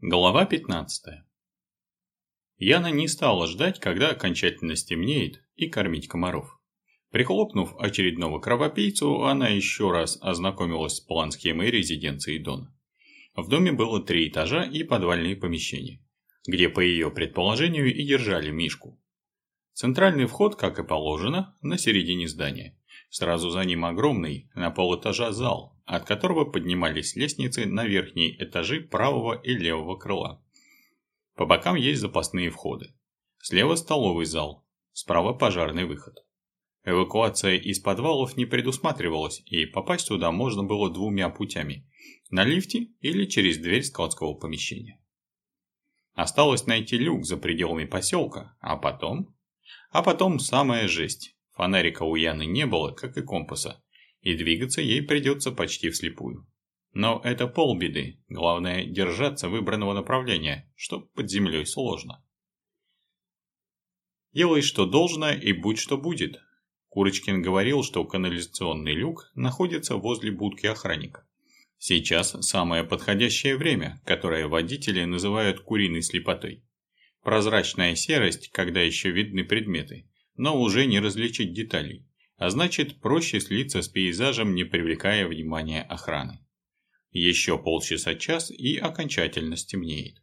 Глава 15. Яна не стала ждать, когда окончательно стемнеет, и кормить комаров. Прихлопнув очередного кровопийцу, она еще раз ознакомилась с план схемой резиденции Дона. В доме было три этажа и подвальные помещения, где, по ее предположению, и держали Мишку. Центральный вход, как и положено, на середине здания. Сразу за ним огромный, на полэтажа зал, от которого поднимались лестницы на верхние этажи правого и левого крыла. По бокам есть запасные входы. Слева столовый зал, справа пожарный выход. Эвакуация из подвалов не предусматривалась, и попасть туда можно было двумя путями – на лифте или через дверь складского помещения. Осталось найти люк за пределами поселка, а потом... А потом самая жесть. Фонарика у Яны не было, как и компаса, и двигаться ей придется почти вслепую. Но это полбеды, главное держаться выбранного направления, что под землей сложно. Делай, что должно, и будь, что будет. Курочкин говорил, что канализационный люк находится возле будки охранника. Сейчас самое подходящее время, которое водители называют куриной слепотой. Прозрачная серость, когда еще видны предметы, но уже не различить деталей а значит проще слиться с пейзажем, не привлекая внимания охраны. Еще полчаса-час и окончательно стемнеет.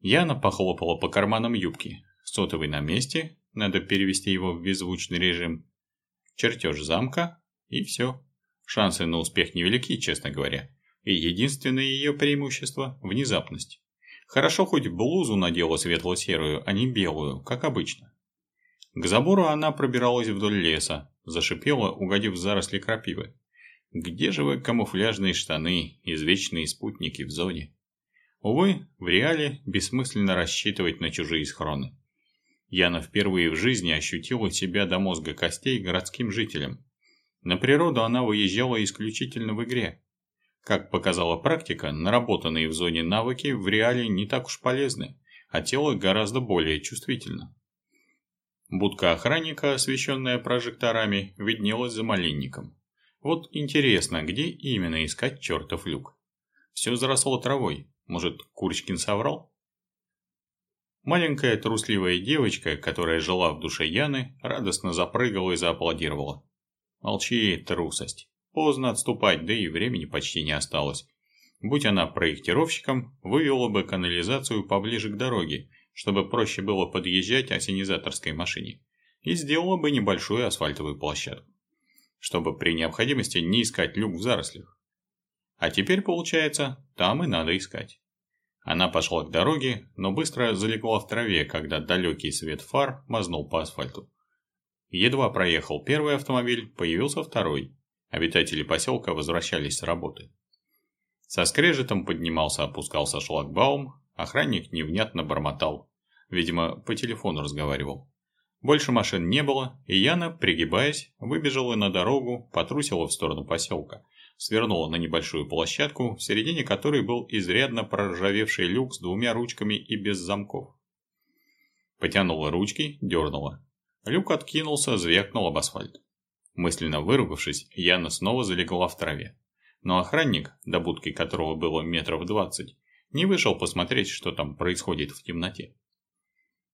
Яна похлопала по карманам юбки. Сотовый на месте, надо перевести его в беззвучный режим. Чертеж замка и все. Шансы на успех невелики, честно говоря. И единственное ее преимущество – внезапность. Хорошо хоть блузу надела светло-серую, а не белую, как обычно. К забору она пробиралась вдоль леса, зашипела, угодив в заросли крапивы. Где же вы камуфляжные штаны, извечные спутники в зоне? Увы, в реале бессмысленно рассчитывать на чужие схроны. Яна впервые в жизни ощутила себя до мозга костей городским жителем. На природу она выезжала исключительно в игре. Как показала практика, наработанные в зоне навыки в реале не так уж полезны, а тело гораздо более чувствительно. Будка охранника, освещенная прожекторами, виднелась за малинником. Вот интересно, где именно искать чертов люк? Все заросло травой. Может, Курочкин соврал? Маленькая трусливая девочка, которая жила в душе Яны, радостно запрыгала и зааплодировала. Молчи, трусость. Поздно отступать, да и времени почти не осталось. Будь она проектировщиком, вывела бы канализацию поближе к дороге, чтобы проще было подъезжать осенизаторской машине, и сделала бы небольшую асфальтовую площадку, чтобы при необходимости не искать люк в зарослях. А теперь, получается, там и надо искать. Она пошла к дороге, но быстро залегла в траве, когда далекий свет фар мазнул по асфальту. Едва проехал первый автомобиль, появился второй. Обитатели поселка возвращались с работы. Со скрежетом поднимался-опускался шлагбаум, охранник невнятно бормотал. Видимо, по телефону разговаривал. Больше машин не было, и Яна, пригибаясь, выбежала на дорогу, потрусила в сторону поселка, свернула на небольшую площадку, в середине которой был изрядно проржавевший люк с двумя ручками и без замков. Потянула ручки, дернула. Люк откинулся, звякнул об асфальт. Мысленно выругавшись, Яна снова залегла в траве. Но охранник, до будки которого было метров двадцать, не вышел посмотреть, что там происходит в темноте.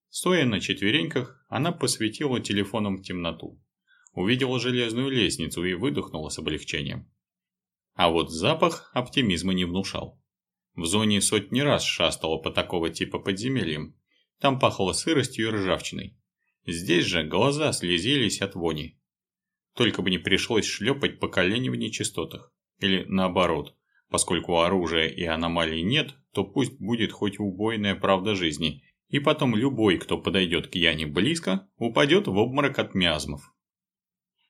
Стоя на четвереньках, она посветила телефоном темноту. Увидела железную лестницу и выдохнула с облегчением. А вот запах оптимизма не внушал. В зоне сотни раз шастала по такого типа подземельям. Там пахло сыростью и ржавчиной. Здесь же глаза слезились от вони. Только бы не пришлось шлепать по колени в нечистотах. Или наоборот, поскольку оружия и аномалий нет, то пусть будет хоть убойная правда жизни, и потом любой, кто подойдет к Яне близко, упадет в обморок от миазмов.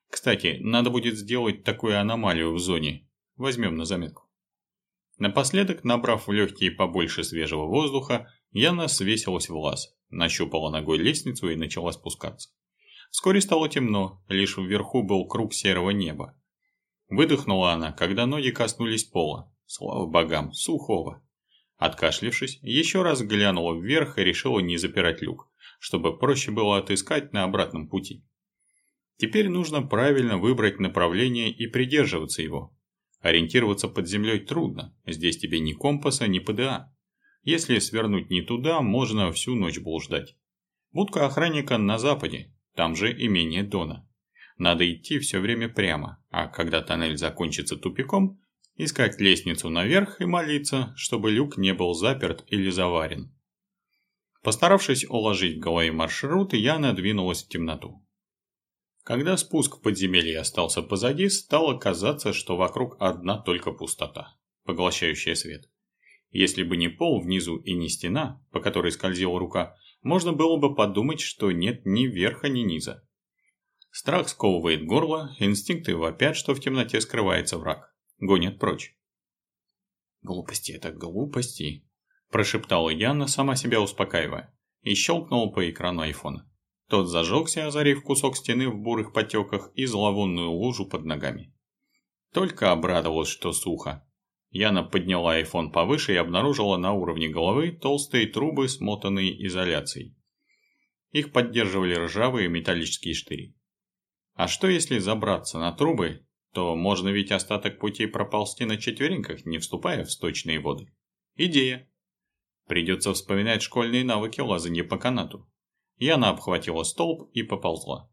Кстати, надо будет сделать такую аномалию в зоне. Возьмем на заметку. Напоследок, набрав в легкие побольше свежего воздуха, Яна свесилась в лаз, нащупала ногой лестницу и начала спускаться. Вскоре стало темно, лишь вверху был круг серого неба. Выдохнула она, когда ноги коснулись пола. Слава богам, сухого. Откашлившись, еще раз глянула вверх и решила не запирать люк, чтобы проще было отыскать на обратном пути. Теперь нужно правильно выбрать направление и придерживаться его. Ориентироваться под землей трудно, здесь тебе ни компаса, ни ПДА. Если свернуть не туда, можно всю ночь блуждать. Будка охранника на западе, там же имение Дона. Надо идти все время прямо, а когда тоннель закончится тупиком, искать лестницу наверх и молиться, чтобы люк не был заперт или заварен. Постаравшись уложить в голове маршрут, я надвинулась в темноту. Когда спуск в подземелье остался позади, стало казаться, что вокруг одна только пустота, поглощающая свет. Если бы не пол внизу и не стена, по которой скользила рука, можно было бы подумать, что нет ни верха, ни низа. Страх сковывает горло, инстинкты вопят, что в темноте скрывается враг. Гонят прочь. «Глупости это глупости», – прошептала Яна, сама себя успокаивая, и щелкнула по экрану айфона. Тот зажегся, озарив кусок стены в бурых потеках и зловонную лужу под ногами. Только обрадовалась, что сухо. Яна подняла айфон повыше и обнаружила на уровне головы толстые трубы, смотанные изоляцией. Их поддерживали ржавые металлические штыри. А что если забраться на трубы, то можно ведь остаток пути проползти на четвереньках, не вступая в сточные воды. Идея. Придется вспоминать школьные навыки лазанья по канату. Яна обхватила столб и поползла.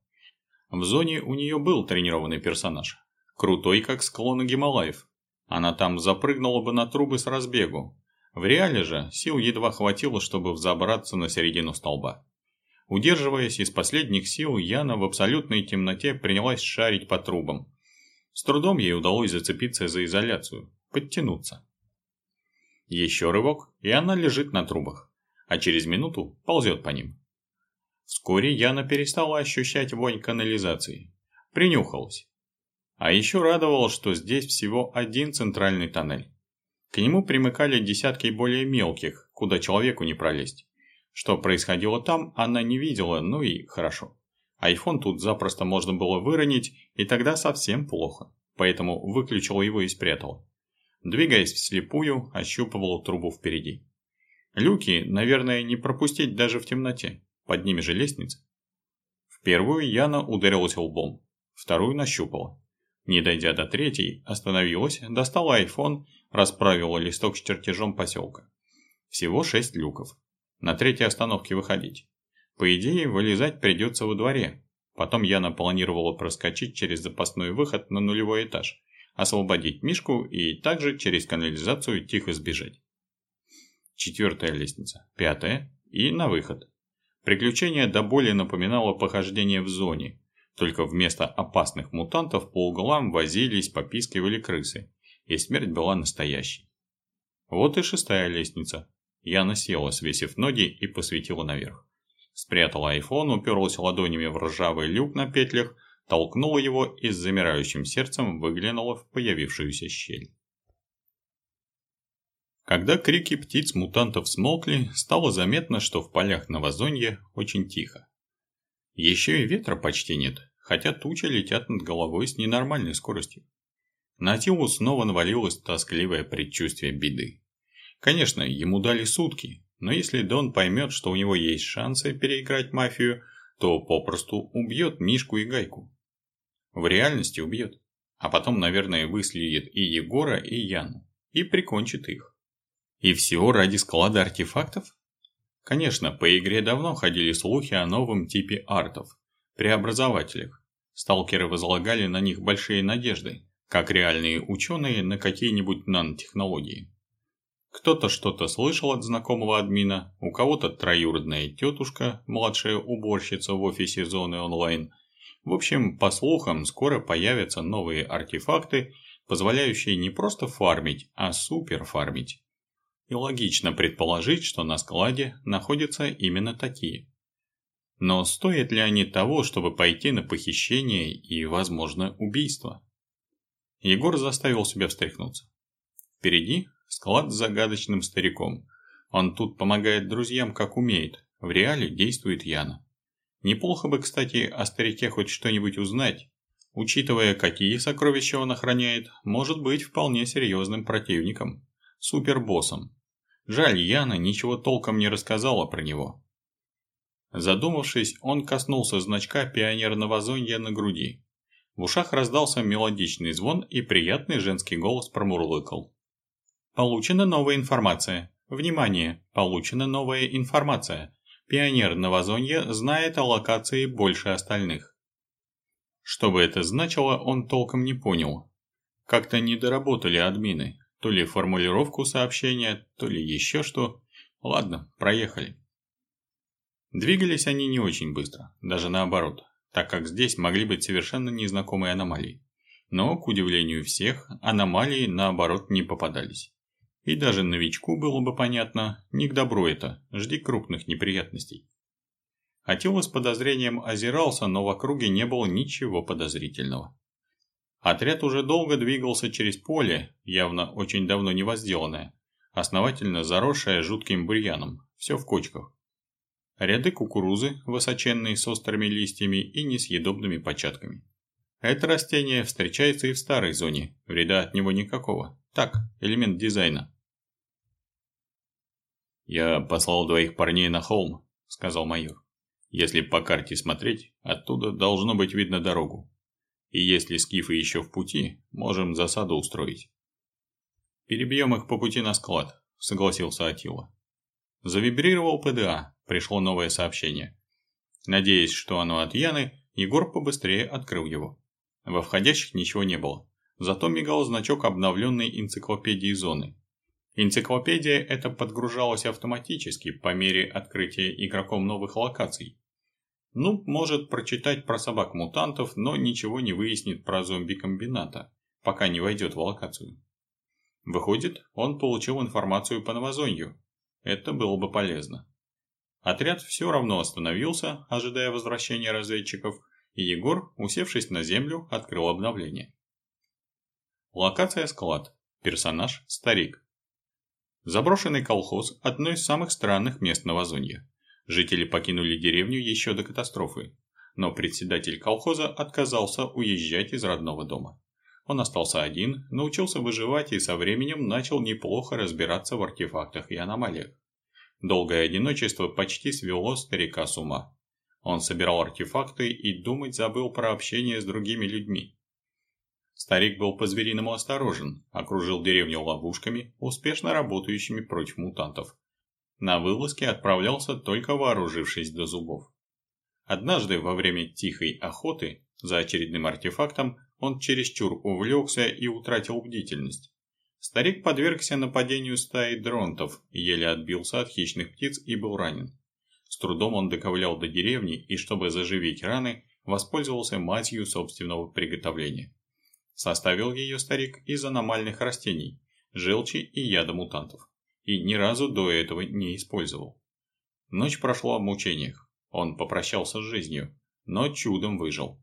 В зоне у нее был тренированный персонаж. Крутой, как склоны Гималаев. Она там запрыгнула бы на трубы с разбегу. В реале же сил едва хватило, чтобы взобраться на середину столба. Удерживаясь из последних сил, Яна в абсолютной темноте принялась шарить по трубам. С трудом ей удалось зацепиться за изоляцию, подтянуться. Еще рывок, и она лежит на трубах, а через минуту ползет по ним. Вскоре Яна перестала ощущать вонь канализации. Принюхалась. А еще радовало, что здесь всего один центральный тоннель. К нему примыкали десятки более мелких, куда человеку не пролезть. Что происходило там, она не видела, ну и хорошо. Айфон тут запросто можно было выронить, и тогда совсем плохо. Поэтому выключила его и спрятала. Двигаясь вслепую, ощупывала трубу впереди. Люки, наверное, не пропустить даже в темноте. Под ними же лестница. В первую Яна ударилась лбом, вторую нащупала. Не дойдя до третьей, остановилась, достала айфон, расправила листок с чертежом поселка. Всего шесть люков. На третьей остановке выходить. По идее, вылезать придется во дворе. Потом Яна планировала проскочить через запасной выход на нулевой этаж, освободить Мишку и также через канализацию тихо сбежать. Четвертая лестница, пятая и на выход. Приключение до боли напоминало похождение в зоне, только вместо опасных мутантов по углам возились, попискивали крысы, и смерть была настоящей. Вот и шестая лестница, Яна села, свесив ноги и посветила наверх. Спрятала айфон, уперлась ладонями в ржавый люк на петлях, толкнула его и с замирающим сердцем выглянула в появившуюся щель. Когда крики птиц-мутантов смолкли, стало заметно, что в полях Новозонья очень тихо. Еще и ветра почти нет, хотя тучи летят над головой с ненормальной скоростью. На Тилу снова навалилось тоскливое предчувствие беды. Конечно, ему дали сутки, но если Дон поймет, что у него есть шансы переиграть мафию, то попросту убьет Мишку и Гайку. В реальности убьет. А потом, наверное, выследит и Егора, и Яну. И прикончит их. И все ради склада артефактов? Конечно, по игре давно ходили слухи о новом типе артов – преобразователях. Сталкеры возлагали на них большие надежды, как реальные ученые на какие-нибудь нанотехнологии. Кто-то что-то слышал от знакомого админа, у кого-то троюродная тетушка, младшая уборщица в офисе зоны онлайн. В общем, по слухам, скоро появятся новые артефакты, позволяющие не просто фармить, а супер фармить. И логично предположить, что на складе находятся именно такие. Но стоят ли они того, чтобы пойти на похищение и, возможно, убийство? Егор заставил себя встряхнуться. Впереди Склад с загадочным стариком. Он тут помогает друзьям как умеет. В реале действует Яна. Неплохо бы, кстати, о старике хоть что-нибудь узнать. Учитывая, какие сокровища он охраняет, может быть вполне серьезным противником. Супербоссом. Жаль, Яна ничего толком не рассказала про него. Задумавшись, он коснулся значка пионерного зонья на груди. В ушах раздался мелодичный звон и приятный женский голос промурлыкал. Получена новая информация. Внимание, получена новая информация. Пионер Новозонья знает о локации больше остальных. Что бы это значило, он толком не понял. Как-то не доработали админы. То ли формулировку сообщения, то ли еще что. Ладно, проехали. Двигались они не очень быстро, даже наоборот, так как здесь могли быть совершенно незнакомые аномалии. Но, к удивлению всех, аномалии наоборот не попадались. И даже новичку было бы понятно, не к добру это, жди крупных неприятностей. Атила с подозрением озирался, но в округе не было ничего подозрительного. Отряд уже долго двигался через поле, явно очень давно не возделанное, основательно заросшее жутким бурьяном, все в кочках. Ряды кукурузы, высоченные с острыми листьями и несъедобными початками. Это растение встречается и в старой зоне, вреда от него никакого. Так, элемент дизайна. «Я послал двоих парней на холм», — сказал майор. «Если по карте смотреть, оттуда должно быть видно дорогу. И если скифы еще в пути, можем засаду устроить». «Перебьем их по пути на склад», — согласился Атила. Завибрировал ПДА, пришло новое сообщение. Надеясь, что оно от Яны, Егор побыстрее открыл его. Во входящих ничего не было, зато мигал значок обновленной энциклопедии зоны. Энциклопедия эта подгружалась автоматически по мере открытия игроком новых локаций. Ну, может прочитать про собак-мутантов, но ничего не выяснит про зомби-комбината, пока не войдет в локацию. Выходит, он получил информацию по новозонью, это было бы полезно. Отряд все равно остановился, ожидая возвращения разведчиков, и Егор, усевшись на землю, открыл обновление. Локация склад. Персонаж – старик. Заброшенный колхоз – одно из самых странных мест Новозонья. Жители покинули деревню еще до катастрофы, но председатель колхоза отказался уезжать из родного дома. Он остался один, научился выживать и со временем начал неплохо разбираться в артефактах и аномалиях. Долгое одиночество почти свело старика с ума. Он собирал артефакты и думать забыл про общение с другими людьми. Старик был по-звериному осторожен, окружил деревню ловушками, успешно работающими против мутантов. На вылазки отправлялся только вооружившись до зубов. Однажды во время тихой охоты за очередным артефактом он чересчур увлекся и утратил бдительность. Старик подвергся нападению стаи дронтов, еле отбился от хищных птиц и был ранен. С трудом он доковылял до деревни и, чтобы заживить раны, воспользовался мазью собственного приготовления. Составил ее старик из аномальных растений, желчи и яда мутантов. И ни разу до этого не использовал. Ночь прошла в мучениях. Он попрощался с жизнью, но чудом выжил.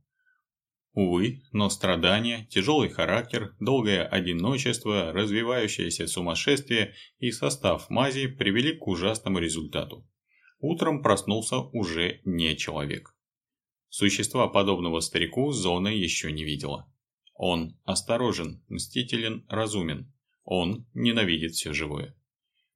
Увы, но страдания, тяжелый характер, долгое одиночество, развивающееся сумасшествие и состав мази привели к ужасному результату. Утром проснулся уже не человек. Существа подобного старику зона еще не видела. Он осторожен, мстителен, разумен. Он ненавидит все живое.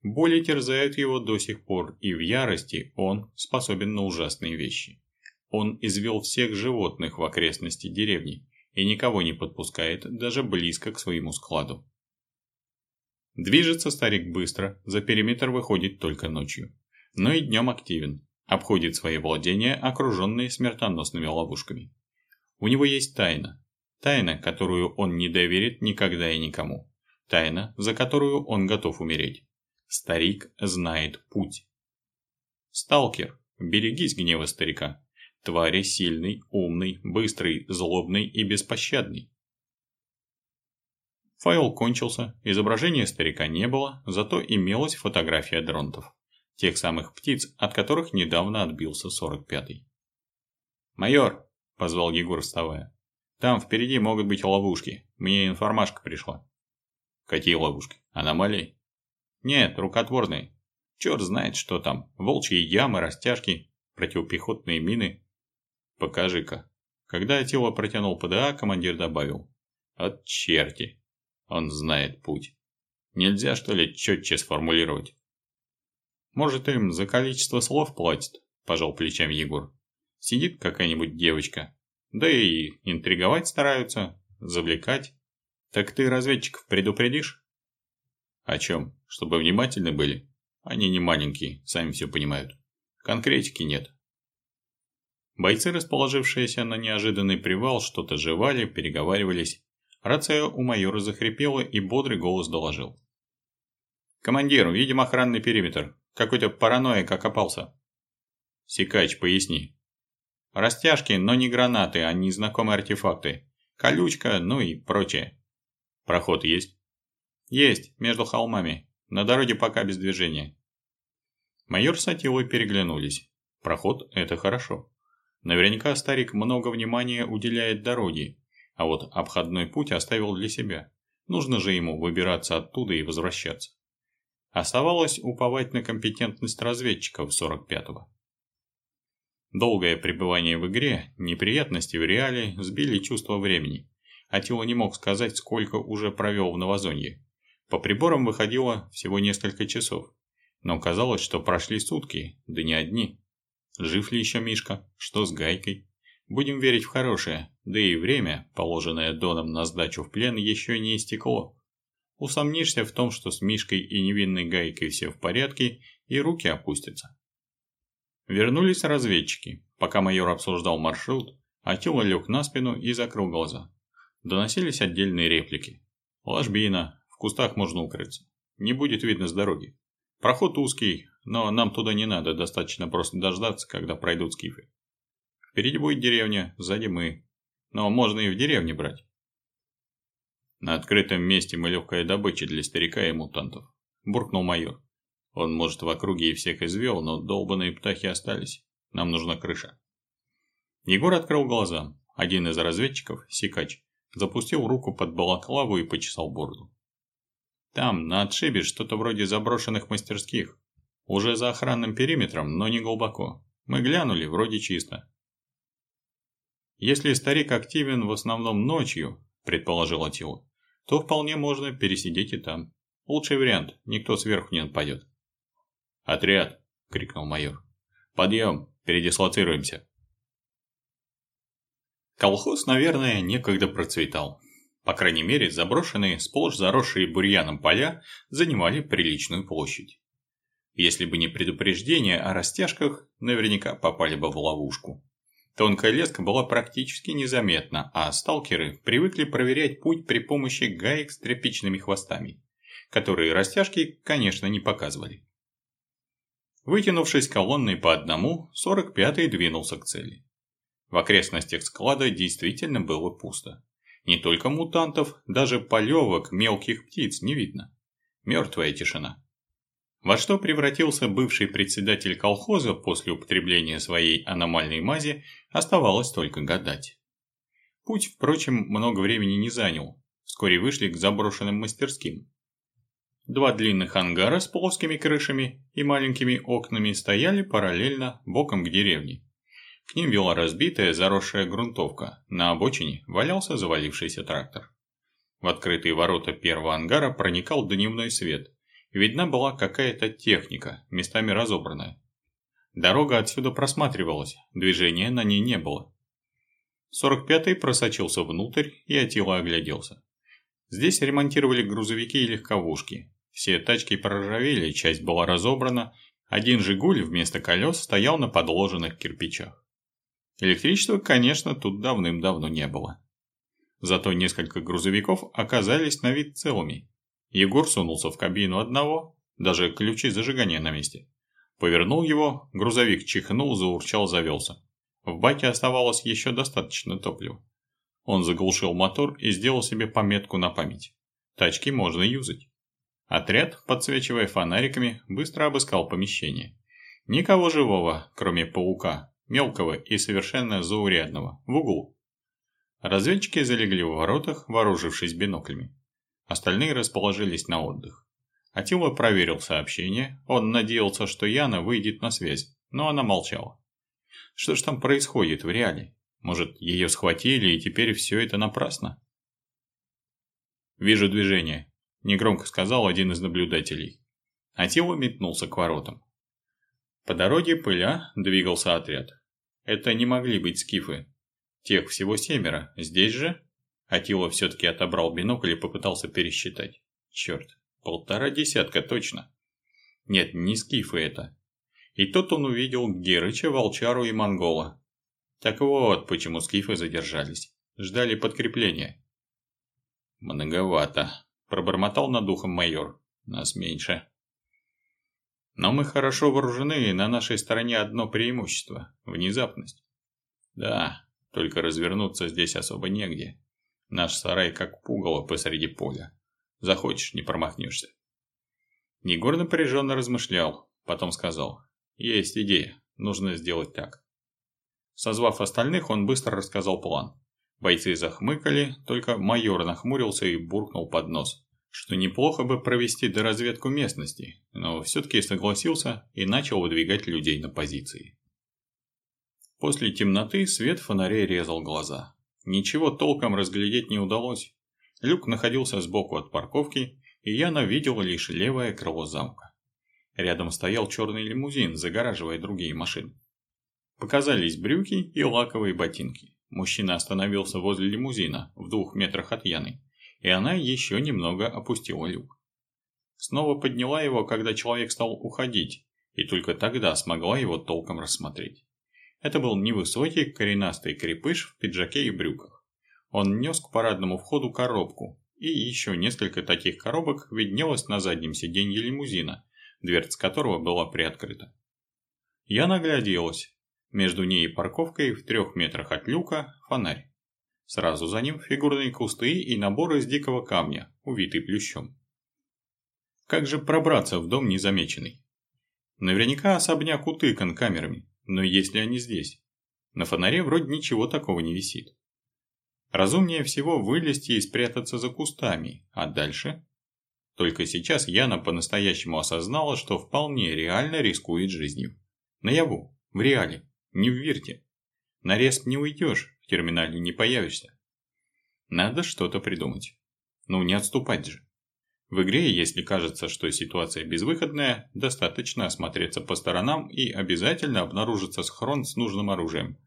Боли терзают его до сих пор, и в ярости он способен на ужасные вещи. Он извел всех животных в окрестности деревни и никого не подпускает даже близко к своему складу. Движется старик быстро, за периметр выходит только ночью. Но и днем активен, обходит свои владения, окруженные смертоносными ловушками. У него есть тайна. Тайна, которую он не доверит никогда и никому. Тайна, за которую он готов умереть. Старик знает путь. Сталкер, берегись гнева старика. Твари сильный, умный, быстрый, злобный и беспощадный. Файл кончился, изображения старика не было, зато имелась фотография дронтов. Тех самых птиц, от которых недавно отбился 45-й. «Майор!» – позвал Егор, вставая. «Там впереди могут быть ловушки. Мне информашка пришла». «Какие ловушки? Аномалии?» «Нет, рукотворные. Черт знает, что там. Волчьи ямы, растяжки, противопехотные мины. Покажи-ка. Когда тело протянул ПДА, командир добавил. От черти. Он знает путь. Нельзя, что ли, четче сформулировать? Может, им за количество слов платят? Пожал плечами Егор. Сидит какая-нибудь девочка. Да и интриговать стараются, завлекать. Так ты разведчиков предупредишь? О чем? Чтобы внимательны были? Они не маленькие, сами все понимают. Конкретики нет. Бойцы, расположившиеся на неожиданный привал, что-то жевали, переговаривались. Рация у майора захрипела, и бодрый голос доложил. «Командир, видим охранный периметр. Какой-то паранойя, как окопался». «Сикач, поясни». «Растяжки, но не гранаты, а незнакомые артефакты. Колючка, ну и прочее». «Проход есть?» «Есть, между холмами. На дороге пока без движения». Майор с Атилой переглянулись. Проход – это хорошо. Наверняка старик много внимания уделяет дороге, а вот обходной путь оставил для себя. Нужно же ему выбираться оттуда и возвращаться. Оставалось уповать на компетентность разведчиков 45-го. Долгое пребывание в игре, неприятности в реале сбили чувство времени. Атила не мог сказать, сколько уже провел в новозонье. По приборам выходило всего несколько часов. Но казалось, что прошли сутки, да не одни. Жив ли еще Мишка? Что с Гайкой? Будем верить в хорошее, да и время, положенное Доном на сдачу в плен, еще не истекло. Усомнишься в том, что с Мишкой и невинной Гайкой все в порядке, и руки опустятся. Вернулись разведчики. Пока майор обсуждал маршрут, Атила лег на спину и закрыл глаза. Доносились отдельные реплики. Ложбина, в кустах можно укрыться. Не будет видно с дороги. Проход узкий, но нам туда не надо, достаточно просто дождаться, когда пройдут скифы. Впереди будет деревня, сзади мы. Но можно и в деревне брать. На открытом месте мы легкая добыча для старика и мутантов. Буркнул майор. Он, может, в округе и всех извел, но долбаные птахи остались. Нам нужна крыша. Егор открыл глаза. Один из разведчиков, Сикач, запустил руку под балаклаву и почесал бороду. Там, на отшибе, что-то вроде заброшенных мастерских. Уже за охранным периметром, но не глубоко. Мы глянули, вроде чисто. Если старик активен в основном ночью, предположил Атила, то вполне можно пересидеть и там. Лучший вариант, никто сверху не нападет. «Отряд!» – крикнул майор. «Подъем! Передислоцируемся!» Колхоз, наверное, некогда процветал. По крайней мере, заброшенные, сплошь заросшие бурьяном поля занимали приличную площадь. Если бы не предупреждение о растяжках, наверняка попали бы в ловушку. Тонкая леска была практически незаметна, а сталкеры привыкли проверять путь при помощи гаек с тряпичными хвостами, которые растяжки, конечно, не показывали. Вытянувшись колонной по одному, 45-й двинулся к цели. В окрестностях склада действительно было пусто. Не только мутантов, даже полевок мелких птиц не видно. Мертвая тишина. Во что превратился бывший председатель колхоза после употребления своей аномальной мази, оставалось только гадать. Путь, впрочем, много времени не занял. Вскоре вышли к заброшенным мастерским. Два длинных ангара с плоскими крышами и маленькими окнами стояли параллельно боком к деревне. К ним вела разбитая, заросшая грунтовка. На обочине валялся завалившийся трактор. В открытые ворота первого ангара проникал дневной свет. Видна была какая-то техника, местами разобранная. Дорога отсюда просматривалась, движения на ней не было. 45-й просочился внутрь и Атила огляделся. Здесь ремонтировали грузовики и легковушки. Все тачки проржавели, часть была разобрана, один «Жигуль» вместо колес стоял на подложенных кирпичах. Электричества, конечно, тут давным-давно не было. Зато несколько грузовиков оказались на вид целыми. Егор сунулся в кабину одного, даже ключи зажигания на месте. Повернул его, грузовик чихнул, заурчал, завелся. В баке оставалось еще достаточно топлива. Он заглушил мотор и сделал себе пометку на память. Тачки можно юзать. Отряд, подсвечивая фонариками, быстро обыскал помещение. Никого живого, кроме паука, мелкого и совершенно заурядного, в углу. Разведчики залегли в воротах, вооружившись биноклями. Остальные расположились на отдых. Атила проверил сообщение, он надеялся, что Яна выйдет на связь, но она молчала. Что ж там происходит в реале? Может, ее схватили и теперь все это напрасно? «Вижу движение», – негромко сказал один из наблюдателей. Атила метнулся к воротам. По дороге пыля двигался отряд. Это не могли быть скифы. Тех всего семеро. Здесь же? Атила все-таки отобрал бинокль и попытался пересчитать. Черт, полтора десятка точно. Нет, не скифы это. И тут он увидел Герыча, Волчару и Монгола. Так вот, почему скифы задержались. Ждали подкрепления. Многовато, пробормотал над духом майор. Нас меньше. Но мы хорошо вооружены, и на нашей стороне одно преимущество – внезапность. Да, только развернуться здесь особо негде. Наш сарай как пугало посреди поля. Захочешь – не промахнешься. Егор напряженно размышлял, потом сказал. Есть идея, нужно сделать так. Созвав остальных, он быстро рассказал план. Бойцы захмыкали, только майор нахмурился и буркнул под нос что неплохо бы провести доразведку местности, но все-таки согласился и начал выдвигать людей на позиции. После темноты свет фонарей резал глаза. Ничего толком разглядеть не удалось. Люк находился сбоку от парковки, и Яна видела лишь левое крыло замка. Рядом стоял черный лимузин, загораживая другие машины. Показались брюки и лаковые ботинки. Мужчина остановился возле лимузина, в двух метрах от Яны и она еще немного опустила люк. Снова подняла его, когда человек стал уходить, и только тогда смогла его толком рассмотреть. Это был невысокий, коренастый крепыш в пиджаке и брюках. Он нес к парадному входу коробку, и еще несколько таких коробок виднелось на заднем сиденье лимузина, дверца которого была приоткрыта. Я нагляделась. Между ней и парковкой в трех метрах от люка фонарь. Сразу за ним фигурные кусты и набор из дикого камня, увитый плющом. Как же пробраться в дом незамеченный? Наверняка особняк утыкан камерами, но есть ли они здесь? На фонаре вроде ничего такого не висит. Разумнее всего вылезти и спрятаться за кустами, а дальше? Только сейчас Яна по-настоящему осознала, что вполне реально рискует жизнью. Наяву, в реале, не в вирте. На респ не уйдешь, в терминале не появишься. Надо что-то придумать. Ну, не отступать же. В игре, если кажется, что ситуация безвыходная, достаточно осмотреться по сторонам и обязательно обнаружится схрон с нужным оружием.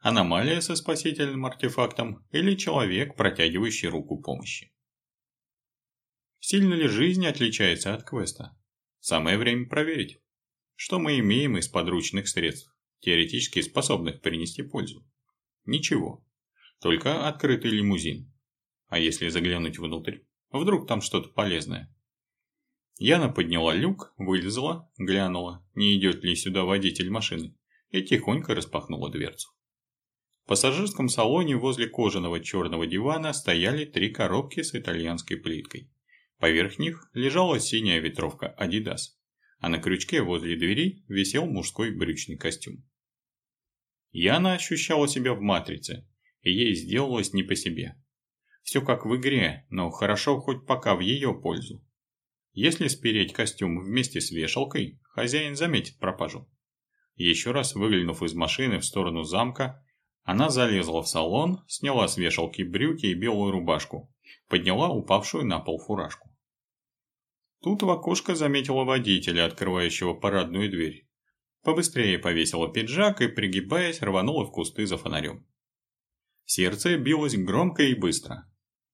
Аномалия со спасительным артефактом или человек, протягивающий руку помощи. Сильно ли жизнь отличается от квеста? Самое время проверить. Что мы имеем из подручных средств, теоретически способных принести пользу? Ничего. Только открытый лимузин. А если заглянуть внутрь? Вдруг там что-то полезное? Яна подняла люк, вылезла, глянула, не идет ли сюда водитель машины, и тихонько распахнула дверцу. В пассажирском салоне возле кожаного черного дивана стояли три коробки с итальянской плиткой. Поверх них лежала синяя ветровка Adidas, а на крючке возле двери висел мужской брючный костюм. Яна ощущала себя в матрице, и ей сделалось не по себе. Все как в игре, но хорошо хоть пока в ее пользу. Если спереть костюм вместе с вешалкой, хозяин заметит пропажу. Еще раз выглянув из машины в сторону замка, она залезла в салон, сняла с вешалки брюки и белую рубашку, подняла упавшую на пол фуражку. Тут в окошко заметила водителя, открывающего парадную дверь. Побыстрее повесила пиджак и, пригибаясь, рванула в кусты за фонарем. Сердце билось громко и быстро.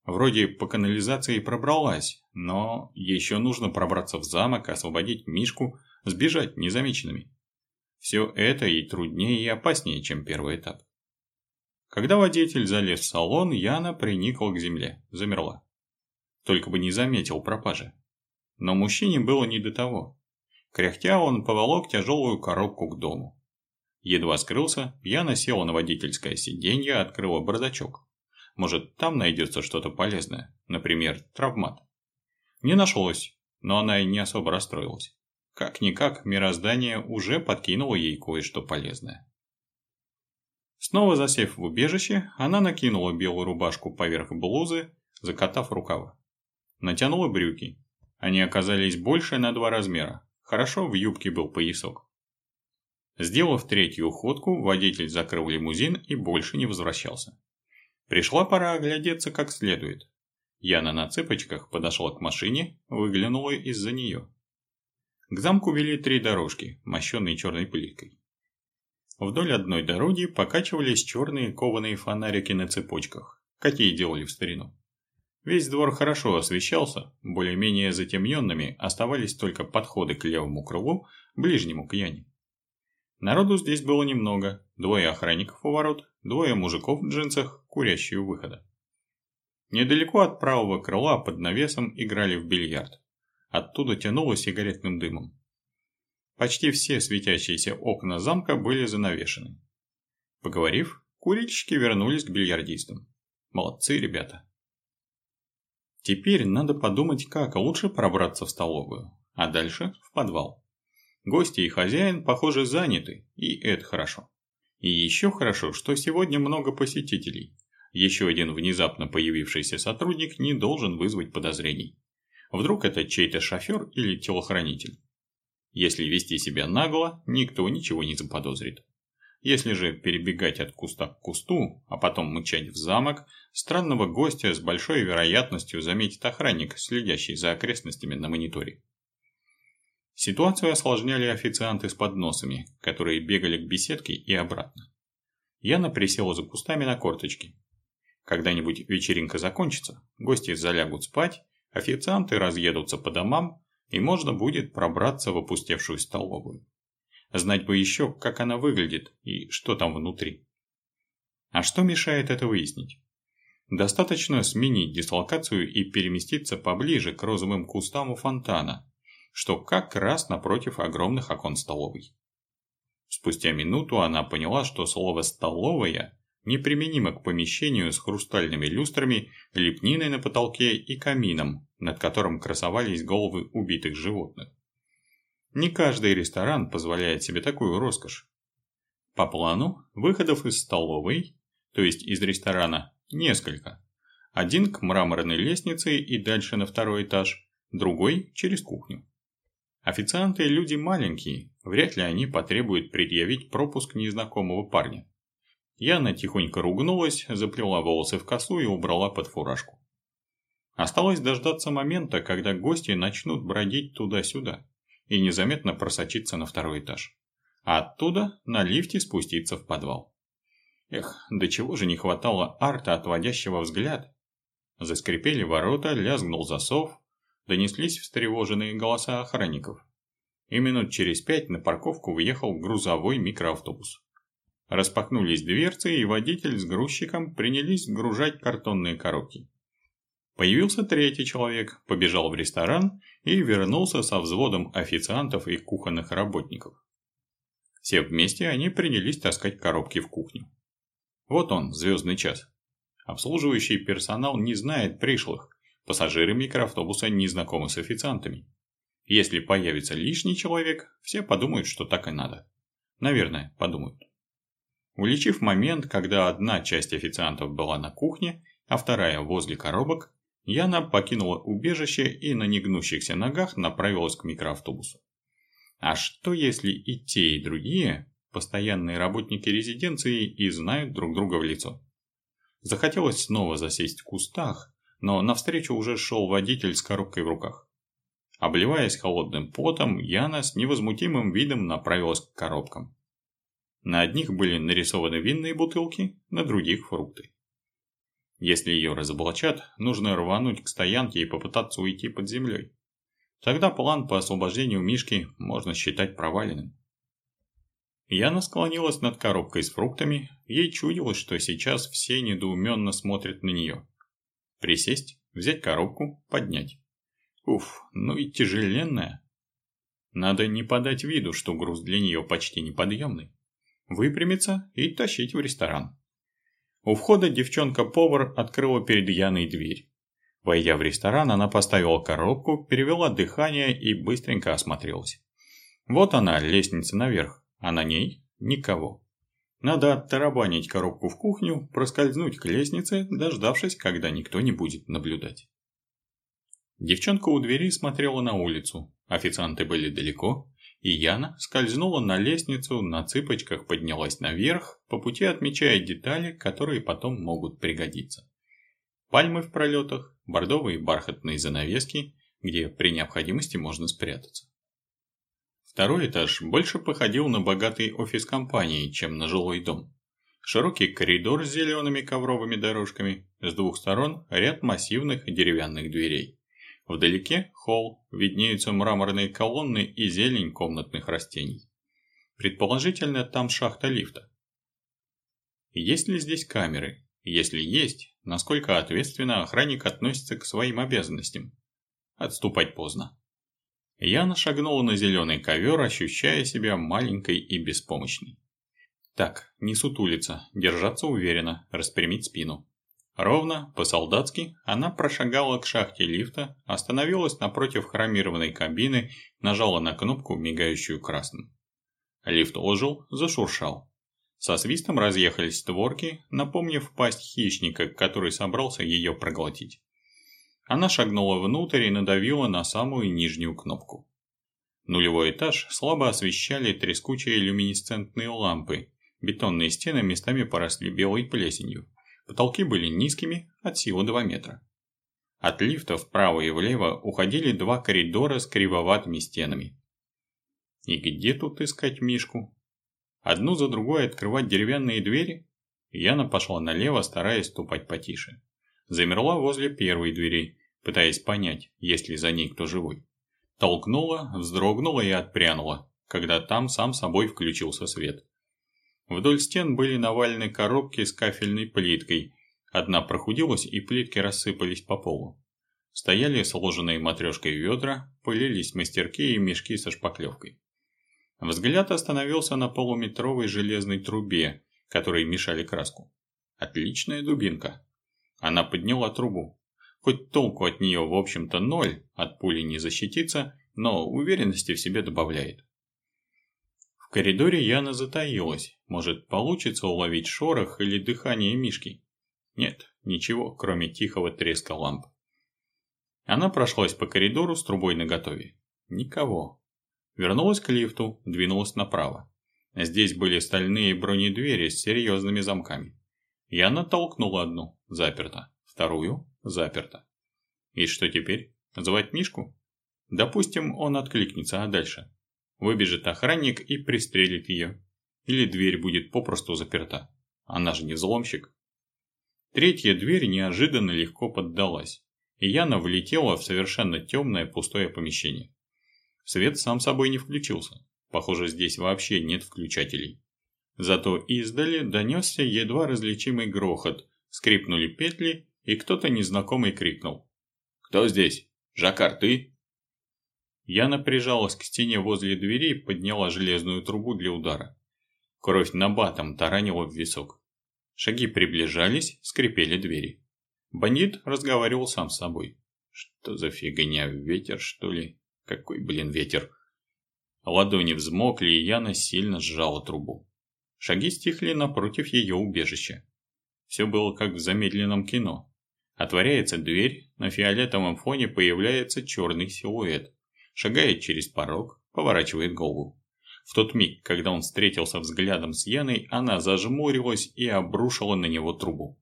Вроде по канализации пробралась, но еще нужно пробраться в замок, освободить Мишку, сбежать незамеченными. Все это и труднее, и опаснее, чем первый этап. Когда водитель залез в салон, Яна приникла к земле, замерла. Только бы не заметил пропажи. Но мужчине было не до того. Кряхтя он поволок тяжелую коробку к дому. Едва скрылся, я села на водительское сиденье, открыла бардачок. Может, там найдется что-то полезное, например, травмат. Не нашлось, но она и не особо расстроилась. Как-никак, мироздание уже подкинуло ей кое-что полезное. Снова засев в убежище, она накинула белую рубашку поверх блузы, закатав рукава. Натянула брюки. Они оказались больше на два размера, Хорошо в юбке был поясок. Сделав третью уходку, водитель закрыл лимузин и больше не возвращался. Пришла пора оглядеться как следует. Яна на цыпочках подошла к машине, выглянула из-за нее. К замку вели три дорожки, мощенные черной плиткой. Вдоль одной дороги покачивались черные кованые фонарики на цепочках, какие делали в старину. Весь двор хорошо освещался, более-менее затемненными оставались только подходы к левому крылу, ближнему к Яне. Народу здесь было немного, двое охранников у ворот, двое мужиков в джинсах, курящие у выхода. Недалеко от правого крыла под навесом играли в бильярд. Оттуда тянуло сигаретным дымом. Почти все светящиеся окна замка были занавешены. Поговорив, курильщики вернулись к бильярдистам. Молодцы ребята. Теперь надо подумать, как лучше пробраться в столовую, а дальше в подвал. Гости и хозяин, похоже, заняты, и это хорошо. И еще хорошо, что сегодня много посетителей. Еще один внезапно появившийся сотрудник не должен вызвать подозрений. Вдруг это чей-то шофер или телохранитель. Если вести себя нагло, никто ничего не заподозрит. Если же перебегать от куста к кусту, а потом мычать в замок, странного гостя с большой вероятностью заметит охранник, следящий за окрестностями на мониторе. Ситуацию осложняли официанты с подносами, которые бегали к беседке и обратно. Яна присела за кустами на корточки. Когда-нибудь вечеринка закончится, гости залягут спать, официанты разъедутся по домам, и можно будет пробраться в опустевшую столовую. Знать бы еще, как она выглядит и что там внутри. А что мешает это выяснить? Достаточно сменить дислокацию и переместиться поближе к розовым кустам у фонтана, что как раз напротив огромных окон столовой. Спустя минуту она поняла, что слово «столовая» неприменимо к помещению с хрустальными люстрами, лепниной на потолке и камином, над которым красовались головы убитых животных. Не каждый ресторан позволяет себе такую роскошь. По плану, выходов из столовой, то есть из ресторана, несколько. Один к мраморной лестнице и дальше на второй этаж, другой через кухню. Официанты люди маленькие, вряд ли они потребуют предъявить пропуск незнакомого парня. Яна тихонько ругнулась, заплела волосы в косу и убрала под фуражку. Осталось дождаться момента, когда гости начнут бродить туда-сюда и незаметно просочиться на второй этаж. А оттуда на лифте спуститься в подвал. Эх, до чего же не хватало арта, отводящего взгляд. Заскрипели ворота, лязгнул засов, донеслись встревоженные голоса охранников. И минут через пять на парковку въехал грузовой микроавтобус. Распахнулись дверцы, и водитель с грузчиком принялись гружать картонные коробки. Появился третий человек, побежал в ресторан и вернулся со взводом официантов и кухонных работников. Все вместе они принялись таскать коробки в кухню. Вот он, звездный час. Обслуживающий персонал не знает пришлых, пассажиры микроавтобуса не знакомы с официантами. Если появится лишний человек, все подумают, что так и надо. Наверное, подумают. Уличив момент, когда одна часть официантов была на кухне, а вторая возле коробок, Яна покинула убежище и на негнущихся ногах направилась к микроавтобусу. А что если и те, и другие постоянные работники резиденции и знают друг друга в лицо? Захотелось снова засесть в кустах, но навстречу уже шел водитель с коробкой в руках. Обливаясь холодным потом, Яна с невозмутимым видом направилась к коробкам. На одних были нарисованы винные бутылки, на других фрукты. Если ее разоблачат, нужно рвануть к стоянке и попытаться уйти под землей. Тогда план по освобождению Мишки можно считать проваленным. Яна склонилась над коробкой с фруктами, ей чудилось, что сейчас все недоуменно смотрят на нее. Присесть, взять коробку, поднять. Уф, ну и тяжеленная. Надо не подать виду, что груз для нее почти неподъемный выпрямиться и тащить в ресторан. У входа девчонка-повар открыла перед Яной дверь. Войдя в ресторан, она поставила коробку, перевела дыхание и быстренько осмотрелась. Вот она, лестница наверх, а на ней никого. Надо оттарабанить коробку в кухню, проскользнуть к лестнице, дождавшись, когда никто не будет наблюдать. Девчонка у двери смотрела на улицу, официанты были далеко, и Яна скользнула на лестницу, на цыпочках поднялась наверх, по пути отмечая детали, которые потом могут пригодиться. Пальмы в пролетах, бордовые бархатные занавески, где при необходимости можно спрятаться. Второй этаж больше походил на богатый офис компании, чем на жилой дом. Широкий коридор с зелеными ковровыми дорожками, с двух сторон ряд массивных деревянных дверей. Вдалеке холл, виднеются мраморные колонны и зелень комнатных растений. Предположительно, там шахта лифта. Есть ли здесь камеры? Если есть, насколько ответственно охранник относится к своим обязанностям? Отступать поздно. Яна шагнула на зеленый ковер, ощущая себя маленькой и беспомощной. Так, не сутулиться, держаться уверенно, распрямить спину. Ровно, по-солдатски, она прошагала к шахте лифта, остановилась напротив хромированной кабины, нажала на кнопку, мигающую красным. Лифт ожил, зашуршал. Со свистом разъехались створки, напомнив пасть хищника, который собрался ее проглотить. Она шагнула внутрь и надавила на самую нижнюю кнопку. Нулевой этаж слабо освещали трескучие люминесцентные лампы, бетонные стены местами поросли белой плесенью, потолки были низкими, от силы 2 метра. От лифта вправо и влево уходили два коридора с кривоватыми стенами. И где тут искать Мишку? Одну за другой открывать деревянные двери? Яна пошла налево, стараясь ступать потише. Замерла возле первой двери, пытаясь понять, есть ли за ней кто живой. Толкнула, вздрогнула и отпрянула, когда там сам собой включился свет. Вдоль стен были навалены коробки с кафельной плиткой, одна прохудилась и плитки рассыпались по полу. Стояли сложенные матрешкой ведра, пылились мастерки и мешки со шпаклевкой. Взгляд остановился на полуметровой железной трубе, которой мешали краску. Отличная дубинка. Она подняла трубу, Хоть толку от нее, в общем-то, ноль, от пули не защититься, но уверенности в себе добавляет. В коридоре Яна затаилась. Может, получится уловить шорох или дыхание Мишки? Нет, ничего, кроме тихого треска ламп. Она прошлась по коридору с трубой наготове. Никого. Вернулась к лифту, двинулась направо. Здесь были стальные бронедвери с серьезными замками. Яна толкнула одну, заперта. Вторую, заперто. И что теперь? Звать Мишку? Допустим, он откликнется, а дальше? Выбежит охранник и пристрелит ее. Или дверь будет попросту заперта. Она же не взломщик. Третья дверь неожиданно легко поддалась, и Яна влетела в совершенно темное пустое помещение. Свет сам собой не включился. Похоже, здесь вообще нет включателей. Зато издали донесся едва различимый грохот, скрипнули петли, и кто-то незнакомый крикнул. «Кто здесь? Жакар, ты?» Яна прижалась к стене возле двери и подняла железную трубу для удара. Кровь набатом таранила в висок. Шаги приближались, скрипели двери. Бандит разговаривал сам с собой. Что за фигня, ветер что ли? Какой, блин, ветер? Ладони взмокли, и Яна сильно сжала трубу. Шаги стихли напротив ее убежища. Все было как в замедленном кино. Отворяется дверь, на фиолетовом фоне появляется черный силуэт. Шагает через порог, поворачивает голову. В тот миг, когда он встретился взглядом с Яной, она зажмурилась и обрушила на него трубу.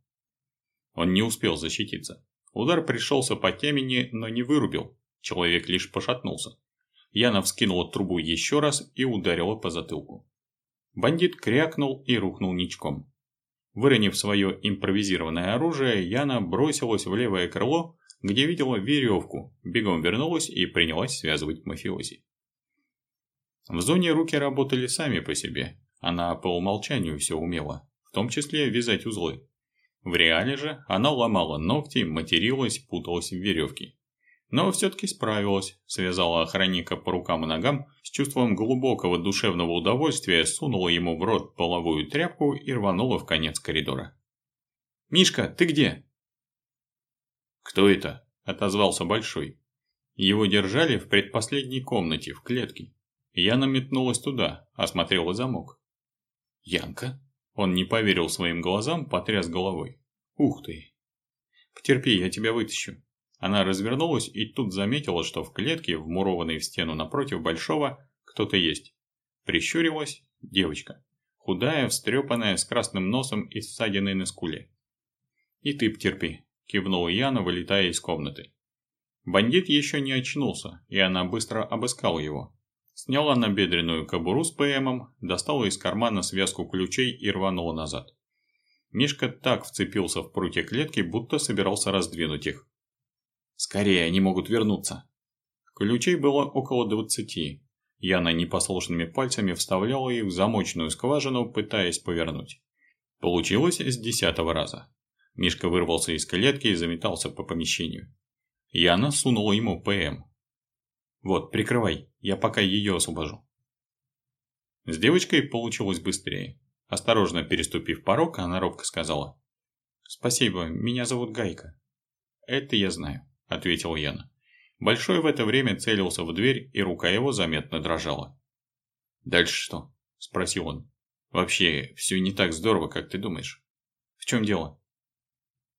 Он не успел защититься. Удар пришелся по темени, но не вырубил. Человек лишь пошатнулся. Яна вскинула трубу еще раз и ударила по затылку. Бандит крякнул и рухнул ничком. Выронив свое импровизированное оружие, Яна бросилась в левое крыло, где видела веревку, бегом вернулась и принялась связывать мафиози. В зоне руки работали сами по себе, она по умолчанию все умела, в том числе вязать узлы. В реале же она ломала ногти, материлась, путалась в веревке. Но все-таки справилась, связала охранника по рукам и ногам, с чувством глубокого душевного удовольствия сунула ему в рот половую тряпку и рванула в конец коридора. «Мишка, ты где?» «Кто это?» – отозвался Большой. Его держали в предпоследней комнате, в клетке. Я наметнулась туда, осмотрела замок. «Янка?» Он не поверил своим глазам, потряс головой. «Ух ты!» «Потерпи, я тебя вытащу». Она развернулась и тут заметила, что в клетке, вмурованной в стену напротив большого, кто-то есть. Прищурилась девочка. Худая, встрепанная, с красным носом и ссадиной на скуле. «И ты потерпи», – кивнула Яна, вылетая из комнаты. Бандит еще не очнулся, и она быстро обыскала его. сняла набедренную кобуру с ПМом, достала из кармана связку ключей и рванула назад. Мишка так вцепился в прутья клетки, будто собирался раздвинуть их. «Скорее, они могут вернуться!» Ключей было около двадцати. Яна непослушными пальцами вставляла их в замочную скважину, пытаясь повернуть. Получилось с десятого раза. Мишка вырвался из клетки и заметался по помещению. Яна сунула ему ПМ. «Вот, прикрывай, я пока ее освобожу». С девочкой получилось быстрее. Осторожно переступив порог, она робко сказала. «Спасибо, меня зовут Гайка». «Это я знаю», – ответил Яна. Большой в это время целился в дверь, и рука его заметно дрожала. «Дальше что?» – спросил он. «Вообще, все не так здорово, как ты думаешь. В чем дело?»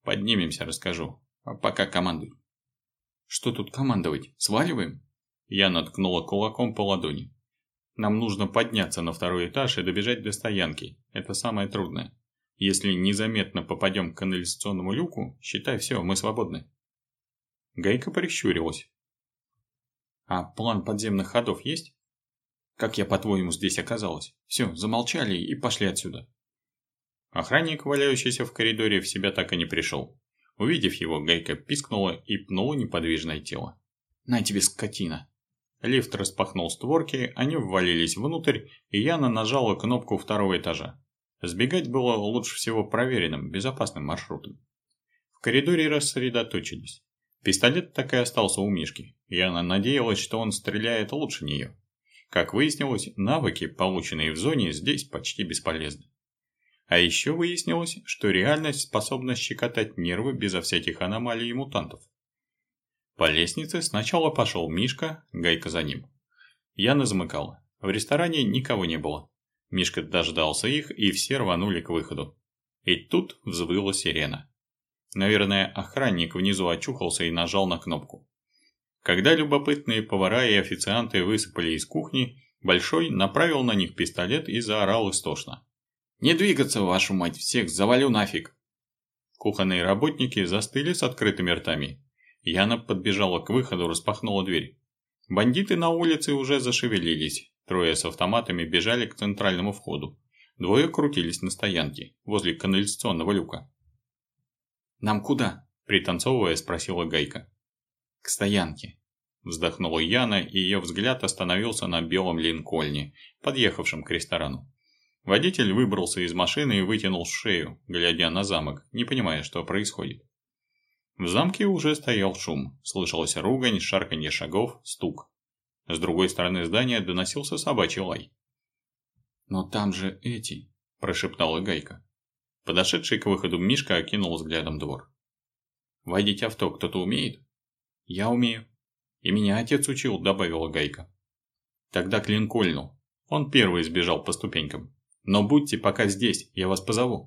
«Поднимемся, расскажу. А пока командуй». «Что тут командовать? Сваливаем?» Я наткнула кулаком по ладони. Нам нужно подняться на второй этаж и добежать до стоянки. Это самое трудное. Если незаметно попадем к канализационному люку, считай все, мы свободны. Гайка прищурилась. А план подземных ходов есть? Как я, по-твоему, здесь оказалась? Все, замолчали и пошли отсюда. Охранник, валяющийся в коридоре, в себя так и не пришел. Увидев его, Гайка пискнула и пнула неподвижное тело. «На тебе, скотина!» Лифт распахнул створки, они ввалились внутрь, и Яна нажала кнопку второго этажа. Сбегать было лучше всего проверенным, безопасным маршрутом. В коридоре рассредоточились. Пистолет так и остался у Мишки, и она надеялась, что он стреляет лучше нее. Как выяснилось, навыки, полученные в зоне, здесь почти бесполезны. А еще выяснилось, что реальность способна щекотать нервы безо всяких аномалий и мутантов. По лестнице сначала пошел Мишка, Гайка за ним. Яна замыкала. В ресторане никого не было. Мишка дождался их, и все рванули к выходу. И тут взвыла сирена. Наверное, охранник внизу очухался и нажал на кнопку. Когда любопытные повара и официанты высыпали из кухни, Большой направил на них пистолет и заорал истошно. «Не двигаться, вашу мать, всех завалю нафиг!» Кухонные работники застыли с открытыми ртами. Яна подбежала к выходу, распахнула дверь. Бандиты на улице уже зашевелились. Трое с автоматами бежали к центральному входу. Двое крутились на стоянке, возле канализационного люка. «Нам куда?» – пританцовывая спросила Гайка. «К стоянке», – вздохнула Яна, и ее взгляд остановился на белом линкольне, подъехавшем к ресторану. Водитель выбрался из машины и вытянул шею, глядя на замок, не понимая, что происходит. В замке уже стоял шум, слышалась ругань, шарканье шагов, стук. С другой стороны здания доносился собачий лай. «Но там же эти», – прошептала Гайка. Подошедший к выходу Мишка окинул взглядом двор. «Водить авто кто-то умеет?» «Я умею». «И меня отец учил», – добавила Гайка. Тогда к Линкольну. Он первый сбежал по ступенькам. «Но будьте пока здесь, я вас позову».